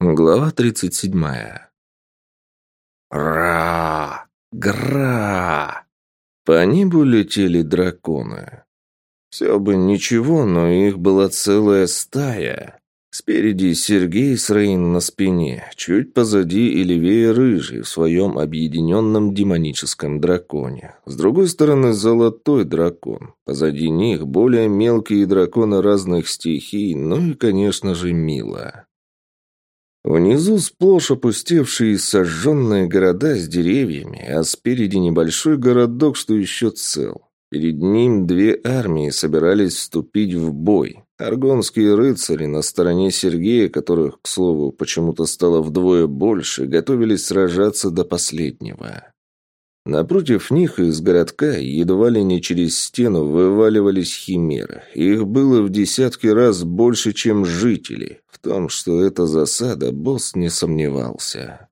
Глава 37. Ра! Гра! По небу летели драконы. Все бы ничего, но их была целая стая. Спереди Сергей с Рейн на спине, чуть позади и левее Рыжий в своем объединенном демоническом драконе. С другой стороны Золотой дракон. Позади них более мелкие драконы разных стихий, ну и, конечно же, Мила. Внизу сплошь опустевшие и сожженные города с деревьями, а спереди небольшой городок, что еще цел. Перед ним две армии собирались вступить в бой. Аргонские рыцари на стороне Сергея, которых, к слову, почему-то стало вдвое больше, готовились сражаться до последнего. Напротив них из городка едва ли не через стену вываливались химеры. Их было в десятки раз больше, чем жителей. В том, что это засада, босс не сомневался.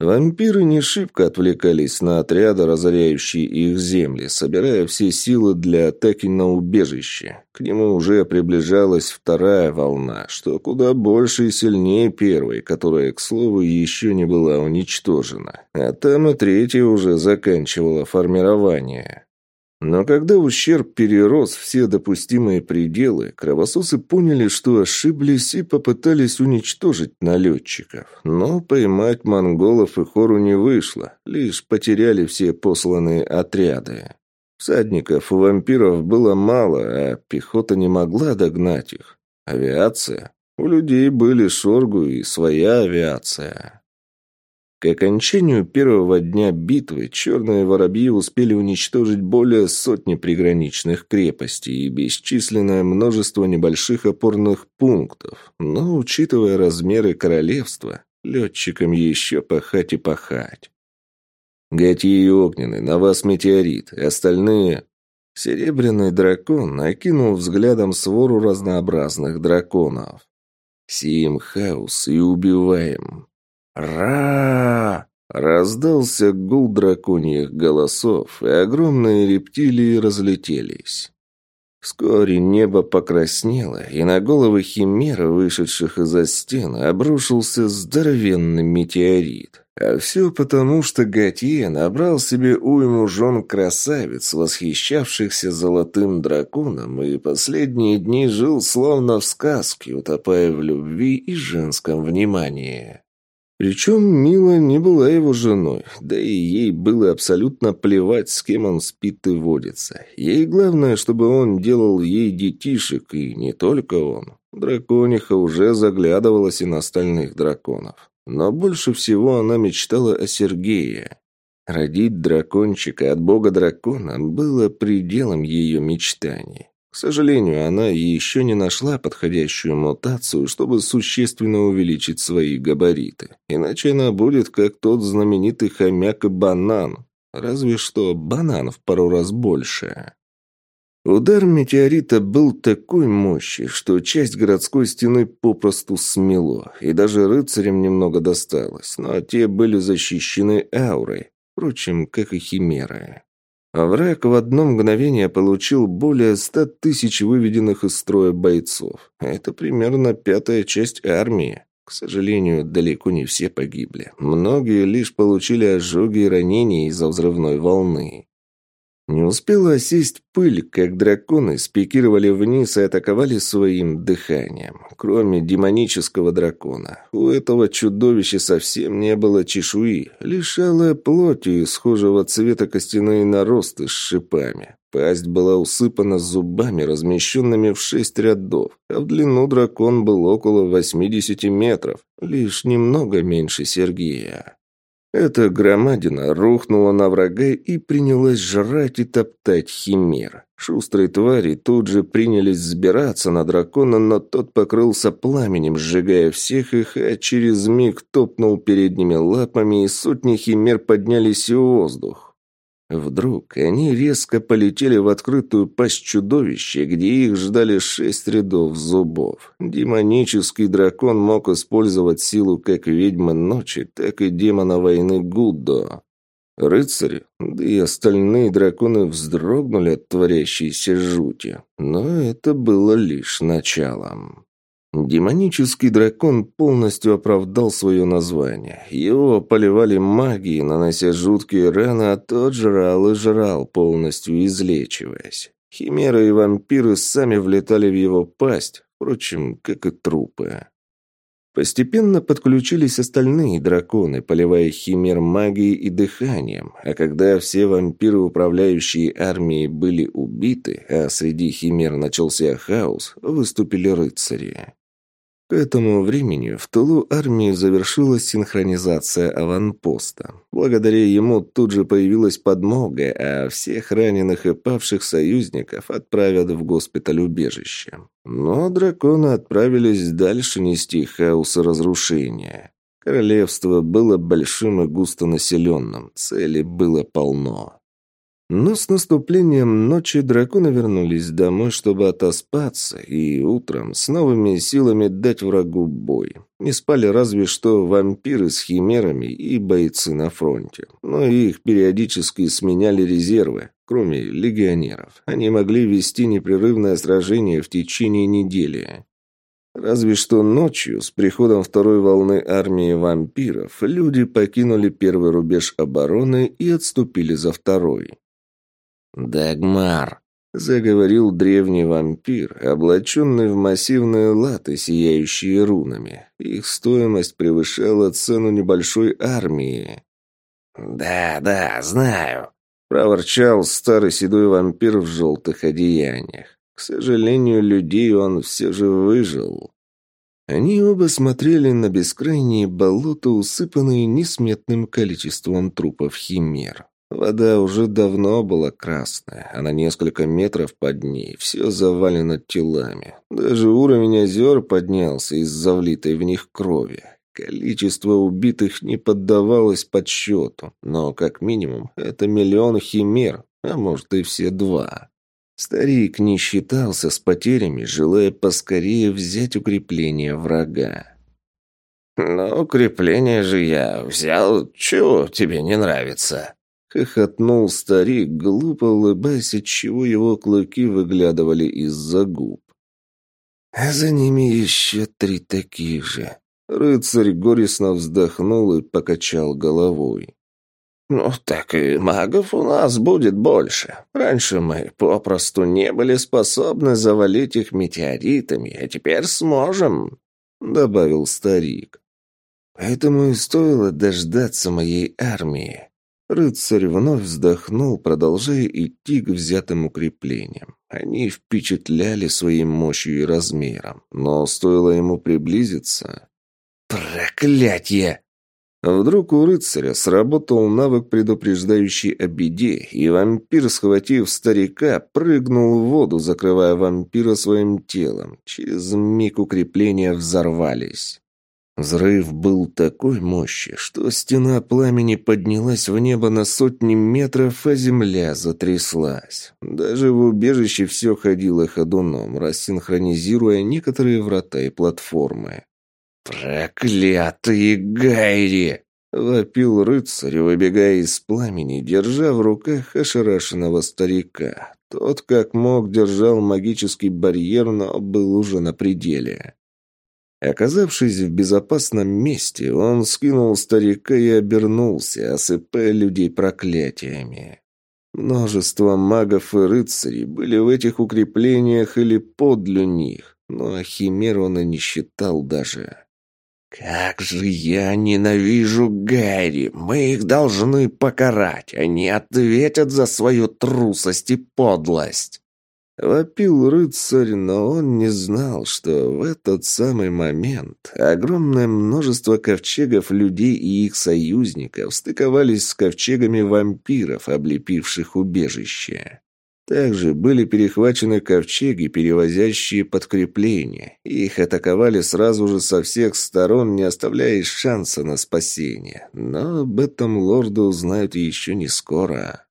Вампиры не шибко отвлекались на отряды, разоряющие их земли, собирая все силы для атаки на убежище. К нему уже приближалась вторая волна, что куда больше и сильнее первой, которая, к слову, еще не была уничтожена. А там и третья уже заканчивала формирование. Но когда ущерб перерос все допустимые пределы, кровососы поняли, что ошиблись и попытались уничтожить налетчиков. Но поймать монголов и хору не вышло, лишь потеряли все посланные отряды. Всадников у вампиров было мало, а пехота не могла догнать их. Авиация? У людей были шоргу и своя авиация. К окончанию первого дня битвы черные воробьи успели уничтожить более сотни приграничных крепостей и бесчисленное множество небольших опорных пунктов. Но, учитывая размеры королевства, летчикам еще пахать и пахать. Гатьи и огненный, на вас метеорит, остальные... Серебряный дракон накинул взглядом свору разнообразных драконов. Сим хаос и убиваем. «Ра!» Раздался гул драконьих голосов, и огромные рептилии разлетелись. Вскоре небо покраснело, и на головы химер, вышедших из-за стен, обрушился здоровенный метеорит. А все потому, что Готье набрал себе уйму жен-красавиц, восхищавшихся золотым драконом, и последние дни жил словно в сказке, утопая в любви и женском внимании. Причем Мила не была его женой, да и ей было абсолютно плевать, с кем он спит и водится. Ей главное, чтобы он делал ей детишек, и не только он. Дракониха уже заглядывалась и на остальных драконов. Но больше всего она мечтала о Сергее. Родить дракончика от бога дракона было пределом ее мечтаний. К сожалению, она еще не нашла подходящую мутацию, чтобы существенно увеличить свои габариты. Иначе она будет как тот знаменитый хомяк и банан. Разве что банан в пару раз больше. Удар метеорита был такой мощи, что часть городской стены попросту смело, и даже рыцарям немного досталось, но те были защищены аурой, впрочем, как и химеры. А враг в одно мгновение получил более ста тысяч выведенных из строя бойцов. Это примерно пятая часть армии. К сожалению, далеко не все погибли. Многие лишь получили ожоги и ранения из-за взрывной волны. Не успела осесть пыль, как драконы спикировали вниз и атаковали своим дыханием. Кроме демонического дракона. У этого чудовища совсем не было чешуи, лишь алая плотью и схожего цвета костяные наросты с шипами. Пасть была усыпана зубами, размещенными в шесть рядов, а в длину дракон был около 80 метров, лишь немного меньше Сергея. Эта громадина рухнула на врага и принялась жрать и топтать химер. Шустрые твари тут же принялись сбираться на дракона, но тот покрылся пламенем, сжигая всех их, а через миг топнул передними лапами, и сотни химер поднялись в воздух. Вдруг они резко полетели в открытую пасть чудовища, где их ждали шесть рядов зубов. Демонический дракон мог использовать силу как ведьмы ночи, так и демона войны Гуддо. Рыцари, да и остальные драконы вздрогнули от творящейся жути, но это было лишь началом. Демонический дракон полностью оправдал свое название. Его поливали магией, нанося жуткие раны, а тот жрал и жрал, полностью излечиваясь. Химеры и вампиры сами влетали в его пасть, впрочем, как и трупы. Постепенно подключились остальные драконы, поливая химер магией и дыханием, а когда все вампиры, управляющие армией, были убиты, а среди химер начался хаос, выступили рыцари. К этому времени в тылу армии завершилась синхронизация аванпоста. Благодаря ему тут же появилась подмога, а всех раненых и павших союзников отправят в госпиталь-убежище. Но драконы отправились дальше нести хаос и разрушения. Королевство было большим и густонаселенным, цели было полно. Но с наступлением ночи драконы вернулись домой, чтобы отоспаться, и утром с новыми силами дать врагу бой. Не спали разве что вампиры с химерами и бойцы на фронте. Но их периодически сменяли резервы, кроме легионеров. Они могли вести непрерывное сражение в течение недели. Разве что ночью, с приходом второй волны армии вампиров, люди покинули первый рубеж обороны и отступили за второй. «Дагмар», — заговорил древний вампир, облаченный в массивные латы, сияющие рунами. Их стоимость превышала цену небольшой армии. «Да, да, знаю», — проворчал старый седой вампир в желтых одеяниях. К сожалению, людей он все же выжил. Они оба смотрели на бескрайние болота, усыпанные несметным количеством трупов химер. Вода уже давно была красная, а на несколько метров под ней все завалено телами. Даже уровень озер поднялся из-за влитой в них крови. Количество убитых не поддавалось подсчету, но как минимум это миллион химер, а может и все два. Старик не считался с потерями, желая поскорее взять укрепление врага. «Но укрепление же я взял. Чего тебе не нравится?» Хохотнул старик, глупо улыбаясь, отчего его клыки выглядывали из-за губ. А за ними еще три таких же. Рыцарь горестно вздохнул и покачал головой. «Ну, так и магов у нас будет больше. Раньше мы попросту не были способны завалить их метеоритами, а теперь сможем», — добавил старик. «Поэтому и стоило дождаться моей армии. Рыцарь вновь вздохнул, продолжая идти к взятым укреплениям. Они впечатляли своей мощью и размером, но стоило ему приблизиться... «Проклятье!» Вдруг у рыцаря сработал навык, предупреждающий о беде, и вампир, схватив старика, прыгнул в воду, закрывая вампира своим телом. Через миг укрепления взорвались. Взрыв был такой мощи, что стена пламени поднялась в небо на сотни метров, а земля затряслась. Даже в убежище все ходило ходуном, рассинхронизируя некоторые врата и платформы. «Проклятые гайри!» — вопил рыцарь, выбегая из пламени, держа в руках ошарашенного старика. Тот, как мог, держал магический барьер, но был уже на пределе. Оказавшись в безопасном месте, он скинул старика и обернулся, осыпая людей проклятиями. Множество магов и рыцарей были в этих укреплениях или подле них, но химер он и не считал даже. «Как же я ненавижу Гэри! Мы их должны покарать! Они ответят за свою трусость и подлость!» Вопил рыцарь, но он не знал, что в этот самый момент огромное множество ковчегов людей и их союзников стыковались с ковчегами вампиров, облепивших убежище. Также были перехвачены ковчеги, перевозящие подкрепления. Их атаковали сразу же со всех сторон, не оставляя шанса на спасение. Но об этом лорды узнают еще не скоро.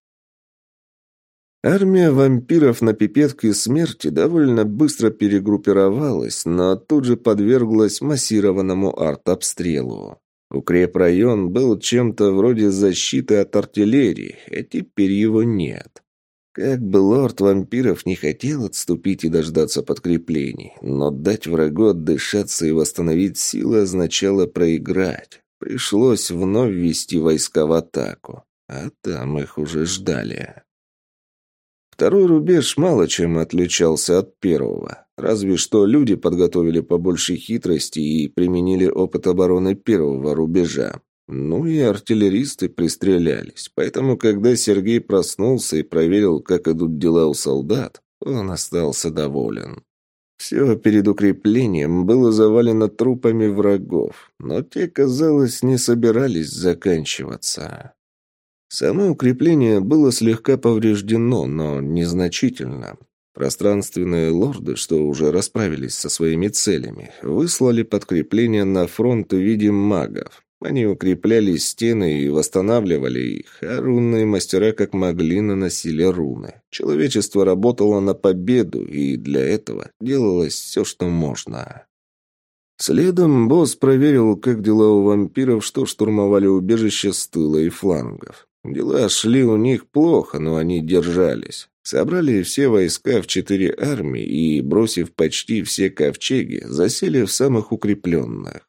Армия вампиров на пипетке смерти довольно быстро перегруппировалась, но тут же подверглась массированному артобстрелу. Укрепрайон был чем-то вроде защиты от артиллерии, а теперь его нет. Как бы лорд вампиров не хотел отступить и дождаться подкреплений, но дать врагу отдышаться и восстановить силы означало проиграть. Пришлось вновь ввести войска в атаку, а там их уже ждали. Второй рубеж мало чем отличался от первого. Разве что люди подготовили побольше хитрости и применили опыт обороны первого рубежа. Ну и артиллеристы пристрелялись. Поэтому, когда Сергей проснулся и проверил, как идут дела у солдат, он остался доволен. Все перед укреплением было завалено трупами врагов, но те, казалось, не собирались заканчиваться. Само укрепление было слегка повреждено, но незначительно. Пространственные лорды, что уже расправились со своими целями, выслали подкрепление на фронт в виде магов. Они укрепляли стены и восстанавливали их, а рунные мастера как могли наносили руны. Человечество работало на победу, и для этого делалось все, что можно. Следом босс проверил, как дела у вампиров, что штурмовали убежище с тыла и флангов. Дела шли у них плохо, но они держались. Собрали все войска в четыре армии и, бросив почти все ковчеги, засели в самых укрепленных.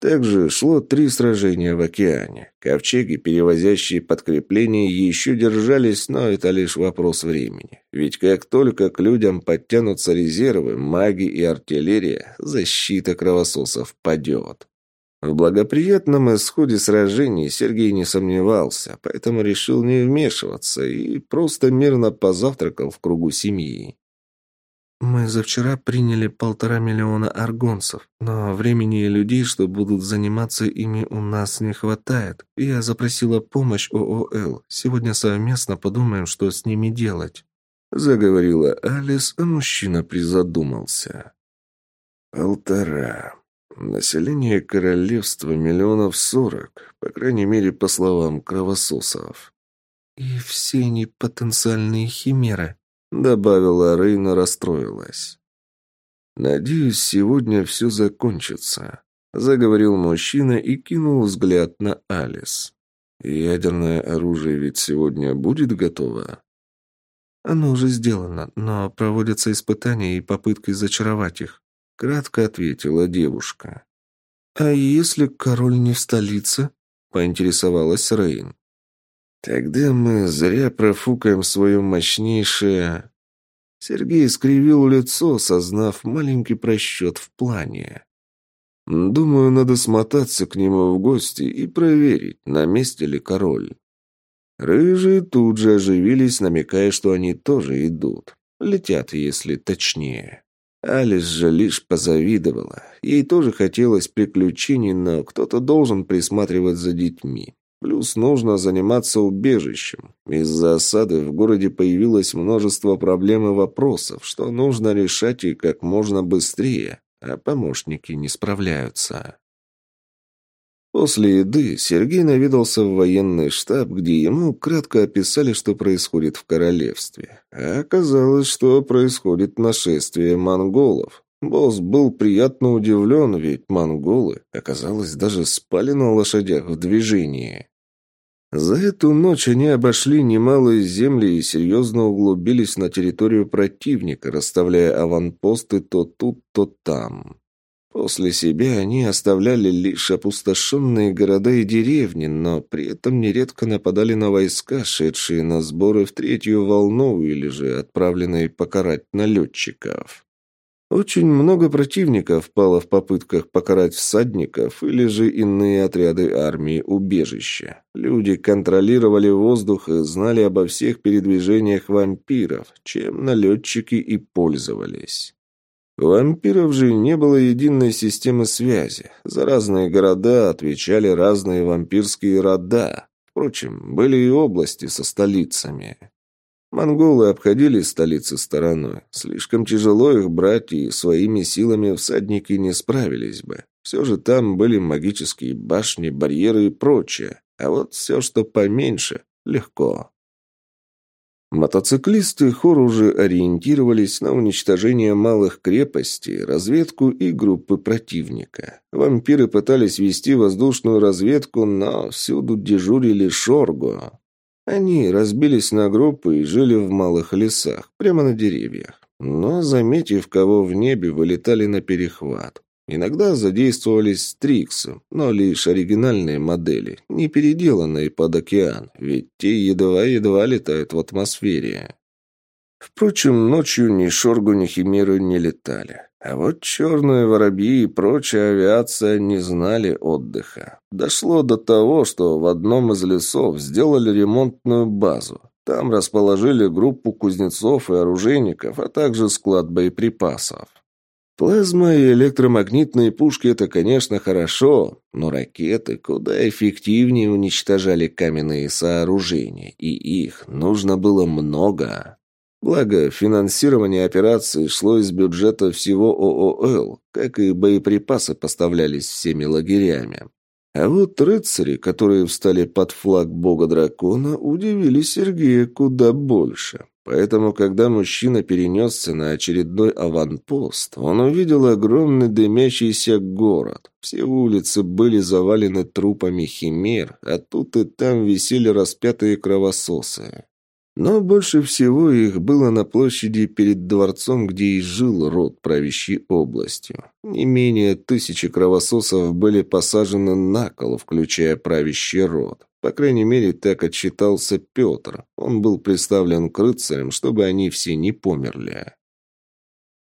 Также шло три сражения в океане. Ковчеги, перевозящие подкрепления, еще держались, но это лишь вопрос времени. Ведь как только к людям подтянутся резервы, маги и артиллерия, защита кровососов падет. В благоприятном исходе сражений Сергей не сомневался, поэтому решил не вмешиваться и просто мирно позавтракал в кругу семьи. «Мы за вчера приняли полтора миллиона аргонцев, но времени и людей, что будут заниматься ими, у нас не хватает. Я запросила помощь ООЛ. Сегодня совместно подумаем, что с ними делать». Заговорила Алис, а мужчина призадумался. «Полтора. Население королевства миллионов сорок, по крайней мере, по словам кровососов. И все они потенциальные химеры, добавила Рейна, расстроилась. Надеюсь, сегодня все закончится, заговорил мужчина и кинул взгляд на Алис. Ядерное оружие ведь сегодня будет готово. Оно уже сделано, но проводятся испытания и попытки зачаровать их. Кратко ответила девушка. «А если король не в столице?» — поинтересовалась Рейн. «Тогда мы зря профукаем свое мощнейшее...» Сергей скривил лицо, сознав маленький просчет в плане. «Думаю, надо смотаться к нему в гости и проверить, на месте ли король». Рыжие тут же оживились, намекая, что они тоже идут. Летят, если точнее. Алис же лишь позавидовала. Ей тоже хотелось приключений, но кто-то должен присматривать за детьми. Плюс нужно заниматься убежищем. Из-за осады в городе появилось множество проблем и вопросов, что нужно решать и как можно быстрее, а помощники не справляются. После еды Сергей наведался в военный штаб, где ему кратко описали, что происходит в королевстве. А оказалось, что происходит нашествие монголов. Босс был приятно удивлен, ведь монголы, оказалось, даже спали на лошадях в движении. За эту ночь они обошли немалые земли и серьезно углубились на территорию противника, расставляя аванпосты то тут, то там. После себя они оставляли лишь опустошенные города и деревни, но при этом нередко нападали на войска, шедшие на сборы в третью волну или же отправленные покарать налетчиков. Очень много противников пало в попытках покарать всадников или же иные отряды армии убежища. Люди контролировали воздух и знали обо всех передвижениях вампиров, чем налетчики и пользовались. У вампиров же не было единой системы связи. За разные города отвечали разные вампирские рода. Впрочем, были и области со столицами. Монголы обходили столицы стороной. Слишком тяжело их брать, и своими силами всадники не справились бы. Все же там были магические башни, барьеры и прочее. А вот все, что поменьше, легко. Мотоциклисты хор уже ориентировались на уничтожение малых крепостей, разведку и группы противника. Вампиры пытались вести воздушную разведку, но всюду дежурили Шорго. Они разбились на группы и жили в малых лесах, прямо на деревьях. Но, заметив, кого в небе, вылетали на перехват. Иногда задействовались стриксы, но лишь оригинальные модели, не переделанные под океан, ведь те едва-едва летают в атмосфере. Впрочем, ночью ни Шоргу, ни Химеры не летали. А вот черные воробьи и прочая авиация не знали отдыха. Дошло до того, что в одном из лесов сделали ремонтную базу. Там расположили группу кузнецов и оружейников, а также склад боеприпасов. Плазма и электромагнитные пушки – это, конечно, хорошо, но ракеты куда эффективнее уничтожали каменные сооружения, и их нужно было много. Благо, финансирование операции шло из бюджета всего ООЛ, как и боеприпасы поставлялись всеми лагерями. А вот рыцари, которые встали под флаг бога-дракона, удивили Сергея куда больше. Поэтому, когда мужчина перенесся на очередной аванпост, он увидел огромный дымящийся город. Все улицы были завалены трупами химер, а тут и там висели распятые кровососы. Но больше всего их было на площади перед дворцом, где и жил род, правящий областью. Не менее тысячи кровососов были посажены на кол, включая правящий род. По крайней мере, так отчитался Петр. Он был представлен к рыцарям, чтобы они все не померли.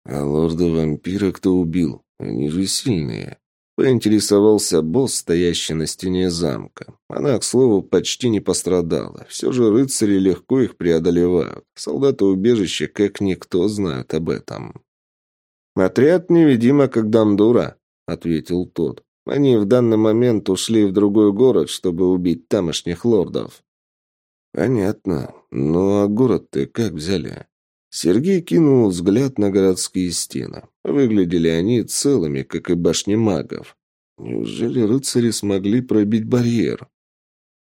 А лорда-вампира кто убил? Они же сильные. Поинтересовался босс, стоящий на стене замка. Она, к слову, почти не пострадала. Все же рыцари легко их преодолевают. Солдаты убежища как никто знают об этом. «Отряд невидимо, как Дамдура», — ответил тот. «Они в данный момент ушли в другой город, чтобы убить тамошних лордов». «Понятно. Ну а город-то как взяли?» Сергей кинул взгляд на городские стены. Выглядели они целыми, как и башни магов. Неужели рыцари смогли пробить барьер?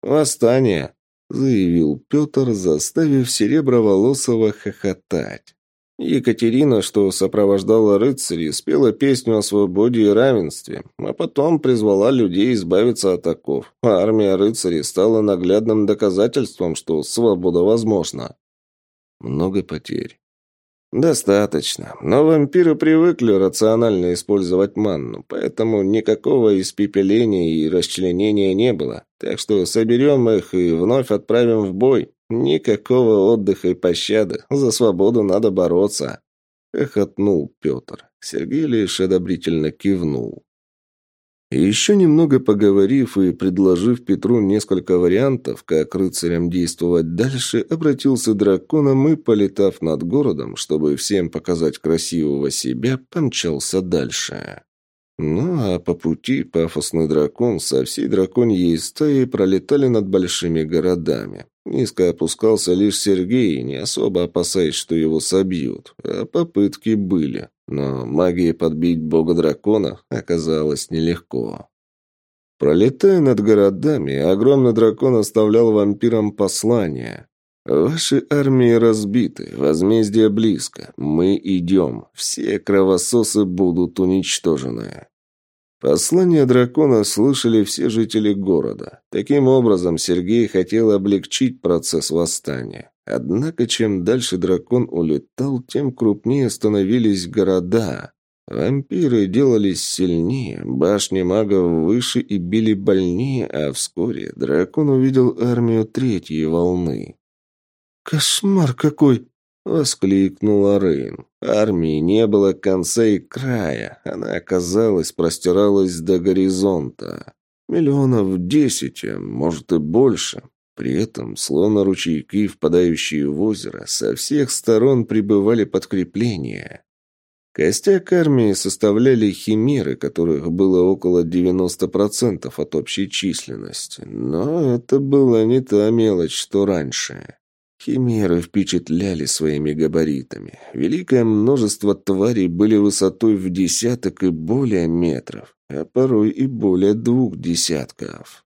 «Восстание!» — заявил Петр, заставив Сереброволосого хохотать. Екатерина, что сопровождала рыцарей, спела песню о свободе и равенстве, а потом призвала людей избавиться от оков. А армия рыцарей стала наглядным доказательством, что свобода возможна. Много потерь. «Достаточно. Но вампиры привыкли рационально использовать манну, поэтому никакого испепеления и расчленения не было. Так что соберем их и вновь отправим в бой. Никакого отдыха и пощады. За свободу надо бороться». Эхотнул Петр. Сергей лишь одобрительно кивнул. Еще немного поговорив и предложив Петру несколько вариантов, как рыцарям действовать дальше, обратился драконом и, полетав над городом, чтобы всем показать красивого себя, помчался дальше. Ну а по пути пафосный дракон со всей драконьей стаей пролетали над большими городами. Низко опускался лишь Сергей, не особо опасаясь, что его собьют. А попытки были. Но магией подбить бога-дракона оказалось нелегко. Пролетая над городами, огромный дракон оставлял вампирам послание. «Ваши армии разбиты, возмездие близко. Мы идем. Все кровососы будут уничтожены». Послание дракона слышали все жители города. Таким образом, Сергей хотел облегчить процесс восстания. Однако, чем дальше дракон улетал, тем крупнее становились города. Вампиры делались сильнее, башни магов выше и били больнее, а вскоре дракон увидел армию третьей волны. «Кошмар какой!» — воскликнула Рейн. Армии не было конца и края. Она, казалось, простиралась до горизонта. Миллионов десять, а может и больше. При этом, словно ручейки, впадающие в озеро, со всех сторон прибывали подкрепления. Костяк армии составляли химеры, которых было около 90% от общей численности. Но это была не та мелочь, что раньше. Химеры впечатляли своими габаритами. Великое множество тварей были высотой в десяток и более метров, а порой и более двух десятков.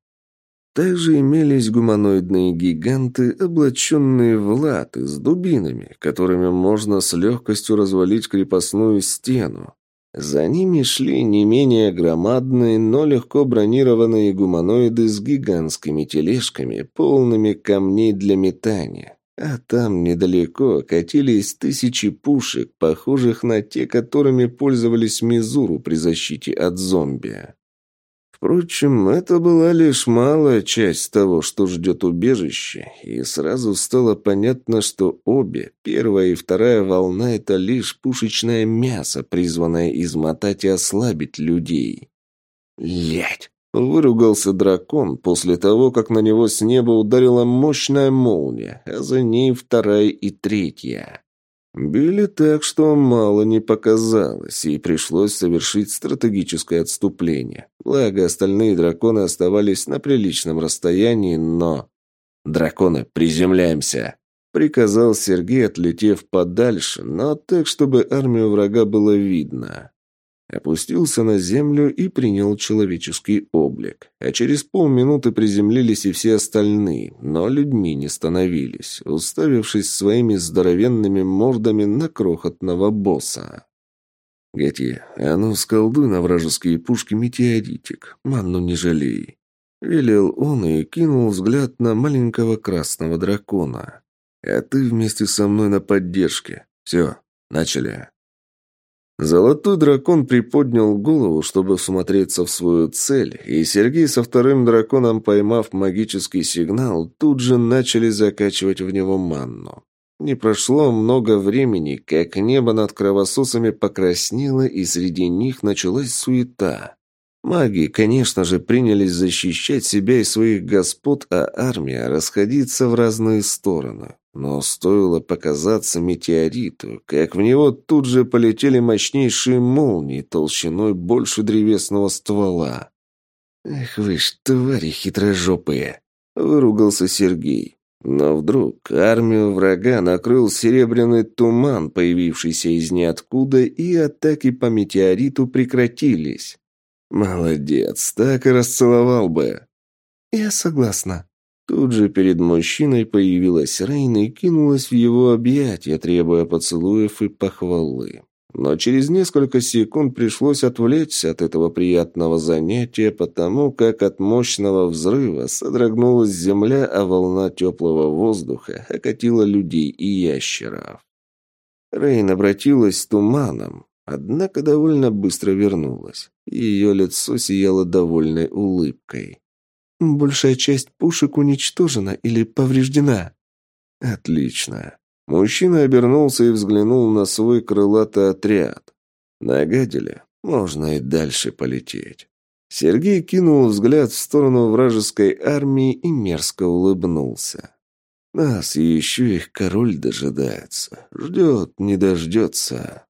Также имелись гуманоидные гиганты, облаченные в латы с дубинами, которыми можно с легкостью развалить крепостную стену. За ними шли не менее громадные, но легко бронированные гуманоиды с гигантскими тележками, полными камней для метания. А там недалеко катились тысячи пушек, похожих на те, которыми пользовались Мизуру при защите от зомби. Впрочем, это была лишь малая часть того, что ждет убежище, и сразу стало понятно, что обе, первая и вторая волна – это лишь пушечное мясо, призванное измотать и ослабить людей. «Лядь!» – выругался дракон после того, как на него с неба ударила мощная молния, а за ней вторая и третья. Били так, что мало не показалось, и пришлось совершить стратегическое отступление. Благо, остальные драконы оставались на приличном расстоянии, но... «Драконы, приземляемся!» Приказал Сергей, отлетев подальше, но так, чтобы армию врага было видно опустился на землю и принял человеческий облик. А через полминуты приземлились и все остальные, но людьми не становились, уставившись своими здоровенными мордами на крохотного босса. «Гати, а ну сколдуй на вражеские пушки метеоритик, манну не жалей», — велел он и кинул взгляд на маленького красного дракона. «А ты вместе со мной на поддержке. Все, начали». Золотой дракон приподнял голову, чтобы всмотреться в свою цель, и Сергей со вторым драконом, поймав магический сигнал, тут же начали закачивать в него манну. Не прошло много времени, как небо над кровососами покраснело, и среди них началась суета. Маги, конечно же, принялись защищать себя и своих господ, а армия расходиться в разные стороны. Но стоило показаться метеориту, как в него тут же полетели мощнейшие молнии толщиной больше древесного ствола. «Эх вы ж, твари хитрожопые!» — выругался Сергей. Но вдруг армию врага накрыл серебряный туман, появившийся из ниоткуда, и атаки по метеориту прекратились. «Молодец, так и расцеловал бы». «Я согласна», Тут же перед мужчиной появилась Рейна и кинулась в его объятия, требуя поцелуев и похвалы. Но через несколько секунд пришлось отвлечься от этого приятного занятия, потому как от мощного взрыва содрогнулась земля, а волна теплого воздуха окатила людей и ящеров. Рейн обратилась с туманом, однако довольно быстро вернулась. Ее лицо сияло довольной улыбкой. Большая часть пушек уничтожена или повреждена. Отлично. Мужчина обернулся и взглянул на свой крылатый отряд. Нагадили, можно и дальше полететь. Сергей кинул взгляд в сторону вражеской армии и мерзко улыбнулся. Нас еще их король дожидается. Ждет, не дождется.